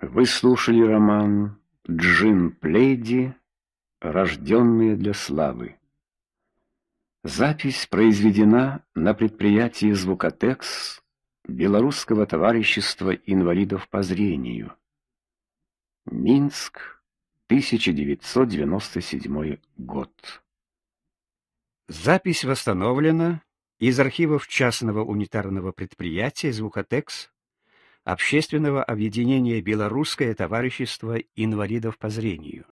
Вы слушали роман «Джин Плейди. Рожденные для славы». Запись произведена на предприятии «Звукотекс» Белорусского товарищества инвалидов по зрению. Минск, 1997 год. Запись восстановлена из архивов частного унитарного предприятия «Звукотекс» Общественного объединения Белорусское товарищество инвалидов по зрению.